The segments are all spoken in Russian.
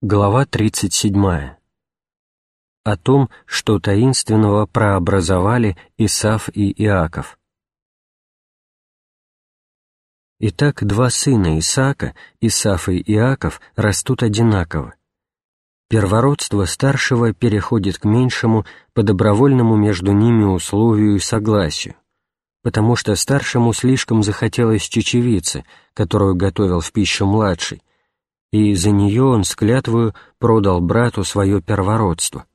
Глава 37. О том, что таинственного прообразовали Исав и Иаков. Итак, два сына Исаака, Исаф и Иаков, растут одинаково. Первородство старшего переходит к меньшему по добровольному между ними условию и согласию, потому что старшему слишком захотелось чечевицы, которую готовил в пищу младший, и за нее он с продал брату свое первородство.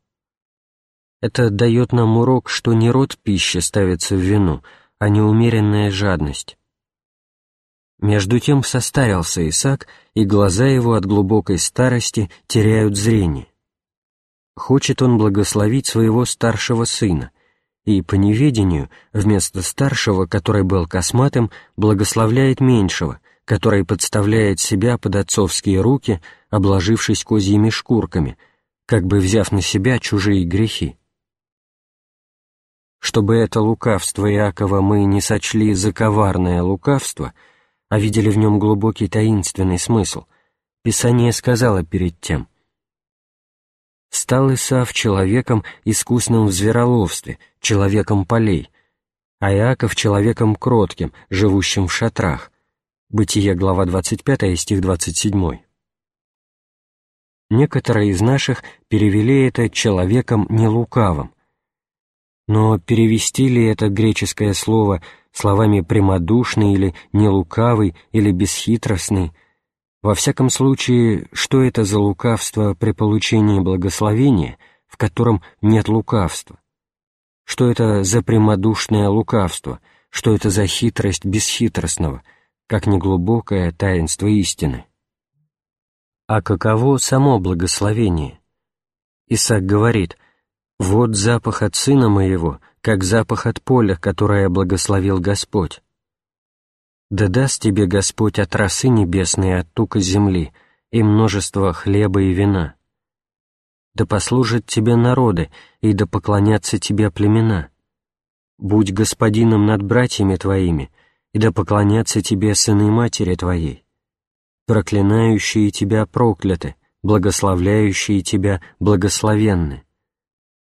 Это дает нам урок, что не род пищи ставится в вину, а неумеренная жадность. Между тем состарился Исаак, и глаза его от глубокой старости теряют зрение. Хочет он благословить своего старшего сына, и по неведению вместо старшего, который был косматым, благословляет меньшего, который подставляет себя под отцовские руки, обложившись козьими шкурками, как бы взяв на себя чужие грехи. Чтобы это лукавство Иакова мы не сочли за коварное лукавство, а видели в нем глубокий таинственный смысл, Писание сказало перед тем «Стал Исав человеком, искусным в звероловстве, человеком полей, а Иаков человеком кротким, живущим в шатрах, Бытие, глава 25, стих 27. Некоторые из наших перевели это «человеком нелукавым». Но перевести ли это греческое слово словами «прямодушный» или «нелукавый» или «бесхитростный»? Во всяком случае, что это за лукавство при получении благословения, в котором нет лукавства? Что это за прямодушное лукавство? Что это за хитрость бесхитростного – как неглубокое таинство истины. А каково само благословение? Исаак говорит, «Вот запах от сына моего, как запах от поля, которое благословил Господь. Да даст тебе Господь от росы небесной от тука земли и множество хлеба и вина. Да послужат тебе народы, и да поклонятся тебе племена. Будь господином над братьями твоими, и да поклонятся тебе сыны матери твоей. Проклинающие тебя прокляты, благословляющие тебя благословенны.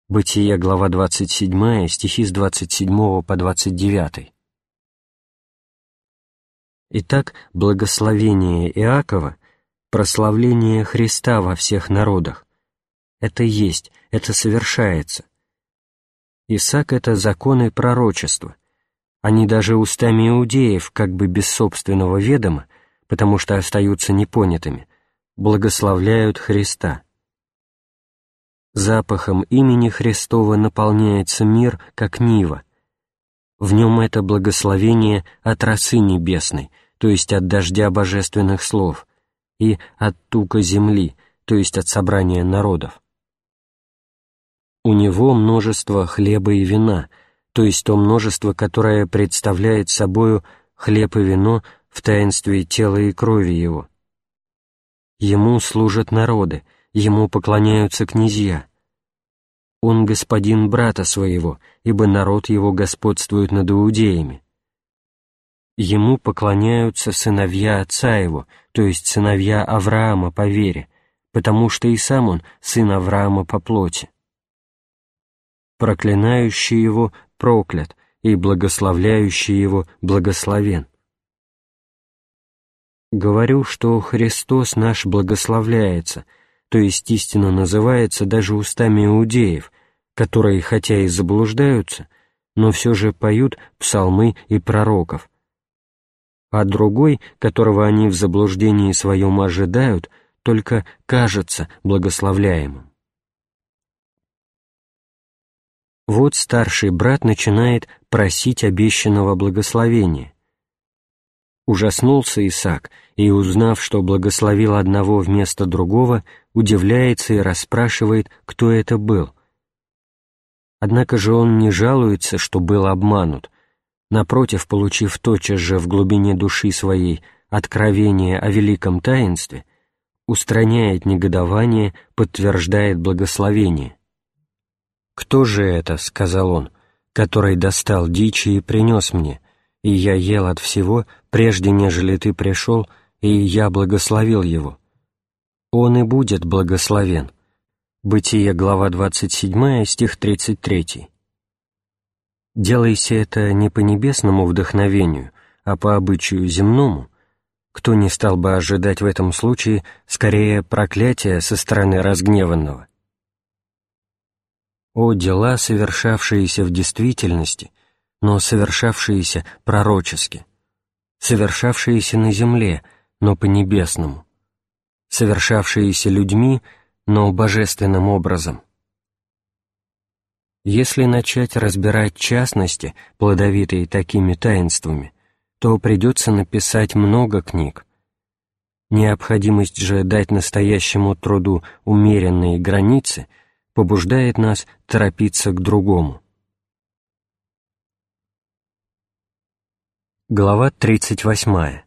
Бытие, глава 27, стихи с 27 по 29. Итак, благословение Иакова — прославление Христа во всех народах. Это есть, это совершается. Исаак — это законы пророчества — они даже устами иудеев, как бы без собственного ведома, потому что остаются непонятыми, благословляют Христа. Запахом имени Христова наполняется мир, как нива. В нем это благословение от росы небесной, то есть от дождя божественных слов, и от тука земли, то есть от собрания народов. У него множество хлеба и вина — то есть то множество, которое представляет собою хлеб и вино в таинстве тела и крови его. Ему служат народы, ему поклоняются князья. Он господин брата своего, ибо народ его господствует над иудеями. Ему поклоняются сыновья отца его, то есть сыновья Авраама по вере, потому что и сам он сын Авраама по плоти. Проклинающий его проклят, и благословляющий его благословен. Говорю, что Христос наш благословляется, то есть истинно называется даже устами иудеев, которые, хотя и заблуждаются, но все же поют псалмы и пророков. А другой, которого они в заблуждении своем ожидают, только кажется благословляемым. Вот старший брат начинает просить обещанного благословения. Ужаснулся Исаак, и, узнав, что благословил одного вместо другого, удивляется и расспрашивает, кто это был. Однако же он не жалуется, что был обманут. Напротив, получив тотчас же в глубине души своей откровение о великом таинстве, устраняет негодование, подтверждает благословение. «Кто же это, — сказал он, — который достал дичи и принес мне, и я ел от всего, прежде нежели ты пришел, и я благословил его? он и будет благословен. Бытие, глава 27, стих 33. Делайся это не по небесному вдохновению, а по обычаю земному, кто не стал бы ожидать в этом случае скорее проклятия со стороны разгневанного. О дела, совершавшиеся в действительности, но совершавшиеся пророчески, совершавшиеся на земле, но по небесному, совершавшиеся людьми, но божественным образом. Если начать разбирать частности, плодовитые такими таинствами, то придется написать много книг. Необходимость же дать настоящему труду умеренные границы побуждает нас торопиться к другому. Глава 38.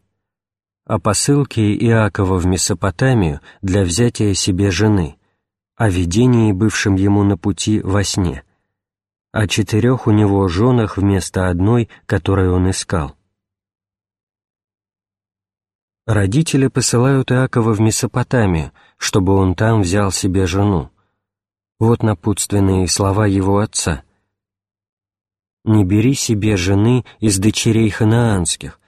О посылке Иакова в Месопотамию для взятия себе жены, о видении, бывшем ему на пути во сне, о четырех у него женах вместо одной, которую он искал. Родители посылают Иакова в Месопотамию, чтобы он там взял себе жену. Вот напутственные слова его отца. «Не бери себе жены из дочерей ханаанских.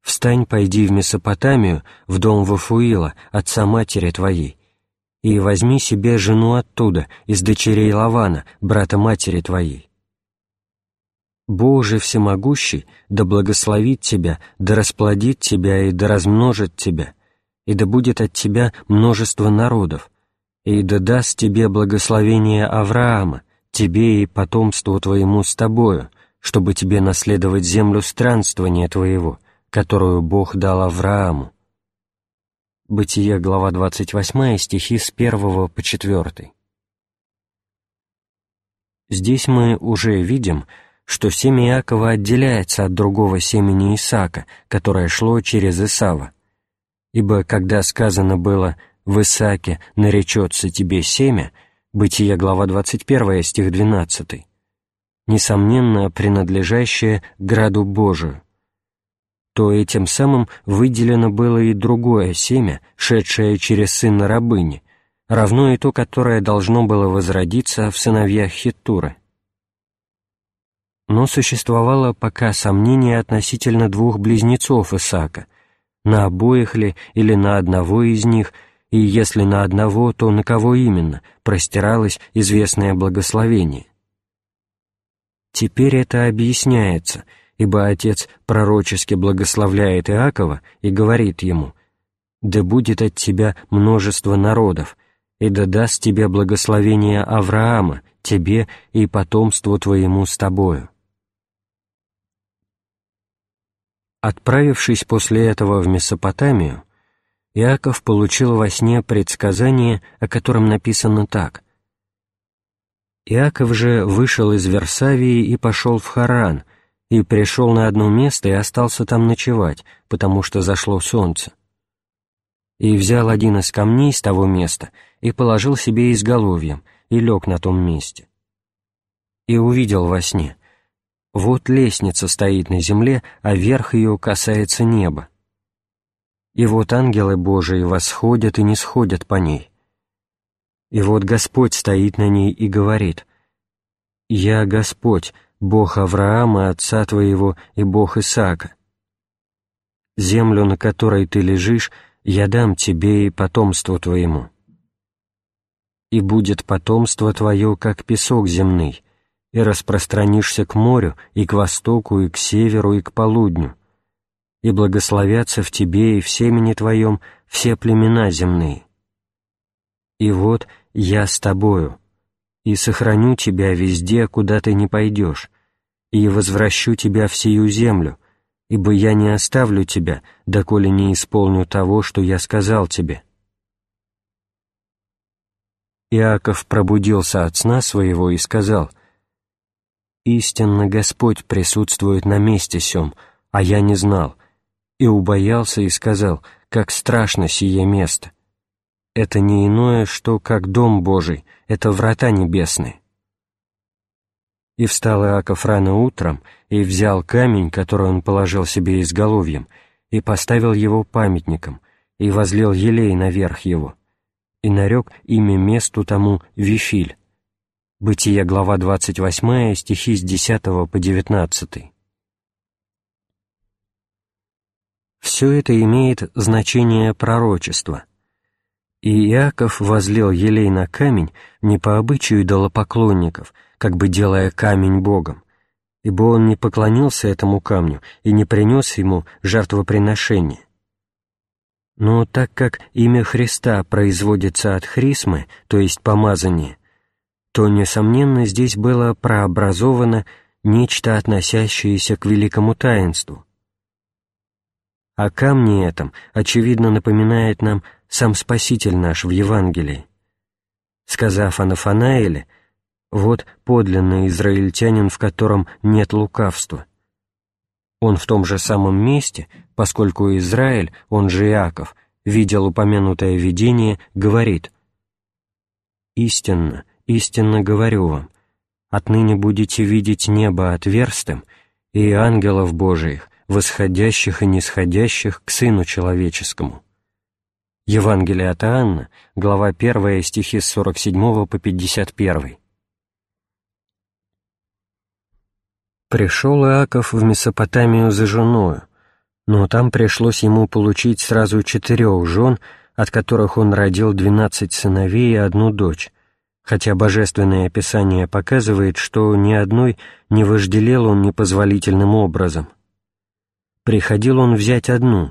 Встань, пойди в Месопотамию, в дом Вафуила, отца матери твоей, и возьми себе жену оттуда, из дочерей Лавана, брата матери твоей. Боже всемогущий, да благословит тебя, да расплодит тебя и да размножит тебя, и да будет от тебя множество народов, и да даст тебе благословение Авраама, тебе и потомству твоему с тобою, чтобы тебе наследовать землю странствования твоего, которую Бог дал Аврааму. Бытие, глава 28, стихи с 1 по 4. Здесь мы уже видим, что семя Иакова отделяется от другого семени Исаака, которое шло через Исава. Ибо когда сказано было «в Исааке наречется тебе семя», Бытие, глава 21, стих 12, несомненно, принадлежащее граду Божию, то этим самым выделено было и другое семя, шедшее через сына рабыни, равно и то, которое должно было возродиться в сыновьях Хиттуры но существовало пока сомнение относительно двух близнецов Исаака, на обоих ли или на одного из них, и если на одного, то на кого именно простиралось известное благословение. Теперь это объясняется, ибо отец пророчески благословляет Иакова и говорит ему «Да будет от тебя множество народов, и да даст тебе благословение Авраама, тебе и потомству твоему с тобою». Отправившись после этого в Месопотамию, Иаков получил во сне предсказание, о котором написано так. «Иаков же вышел из Версавии и пошел в Харан, и пришел на одно место и остался там ночевать, потому что зашло солнце. И взял один из камней с того места и положил себе изголовьем, и лег на том месте. И увидел во сне — вот лестница стоит на земле, а верх ее касается неба. И вот ангелы Божии восходят и не сходят по ней. И вот Господь стоит на ней и говорит, «Я Господь, Бог Авраама, отца твоего, и Бог Исаака. Землю, на которой ты лежишь, я дам тебе и потомству твоему. И будет потомство твое, как песок земный, и распространишься к морю, и к востоку, и к северу, и к полудню, и благословятся в тебе и в семени твоем все племена земные. И вот я с тобою, и сохраню тебя везде, куда ты не пойдешь, и возвращу тебя в сию землю, ибо я не оставлю тебя, доколе не исполню того, что я сказал тебе». Иаков пробудился от сна своего и сказал, истинно Господь присутствует на месте сём, а я не знал, и убоялся и сказал, как страшно сие место. Это не иное, что как дом Божий, это врата небесные. И встал Иаков рано утром, и взял камень, который он положил себе изголовьем, и поставил его памятником, и возлил елей наверх его, и нарек имя месту тому Вифиль. Бытие, глава 28, стихи с 10 по 19. Все это имеет значение пророчества. И Иаков возлил елей на камень не по обычаю идолопоклонников, как бы делая камень Богом, ибо он не поклонился этому камню и не принес ему жертвоприношение. Но так как имя Христа производится от хрисмы, то есть помазания, то, несомненно, здесь было прообразовано нечто, относящееся к великому таинству. О камне этом, очевидно, напоминает нам сам Спаситель наш в Евангелии. Сказав о Нафанаиле, вот подлинный израильтянин, в котором нет лукавства. Он в том же самом месте, поскольку Израиль, он же Иаков, видел упомянутое видение, говорит «Истинно, истинно говорю вам, отныне будете видеть небо отверстым и ангелов Божиих, восходящих и нисходящих к Сыну Человеческому». Евангелие от Иоанна, глава 1, стихи с 47 по 51. Пришел Иаков в Месопотамию за женою, но там пришлось ему получить сразу четырех жен, от которых он родил двенадцать сыновей и одну дочь, хотя Божественное Описание показывает, что ни одной не вожделел он непозволительным образом. Приходил он взять одну,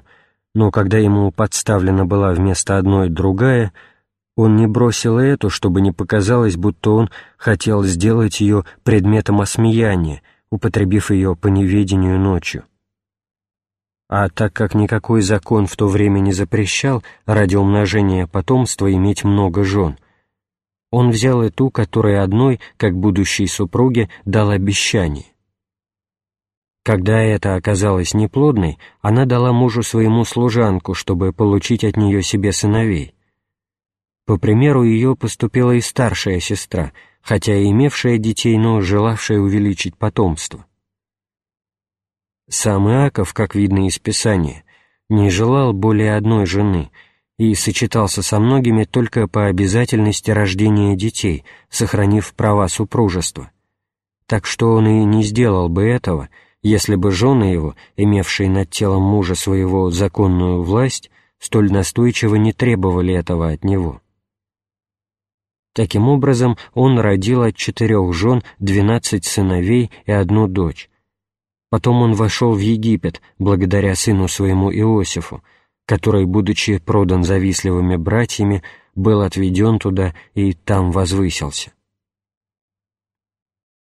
но когда ему подставлена была вместо одной другая, он не бросил эту, чтобы не показалось, будто он хотел сделать ее предметом осмеяния, употребив ее по неведению ночью. А так как никакой закон в то время не запрещал ради умножения потомства иметь много жен, он взял и ту, которая одной, как будущей супруге, дал обещание. Когда это оказалось неплодной, она дала мужу своему служанку, чтобы получить от нее себе сыновей. По примеру ее поступила и старшая сестра, хотя и имевшая детей, но желавшая увеличить потомство. Сам Иаков, как видно из Писания, не желал более одной жены — и сочетался со многими только по обязательности рождения детей, сохранив права супружества. Так что он и не сделал бы этого, если бы жены его, имевшие над телом мужа своего законную власть, столь настойчиво не требовали этого от него. Таким образом, он родил от четырех жен двенадцать сыновей и одну дочь. Потом он вошел в Египет, благодаря сыну своему Иосифу, который, будучи продан завистливыми братьями, был отведен туда и там возвысился.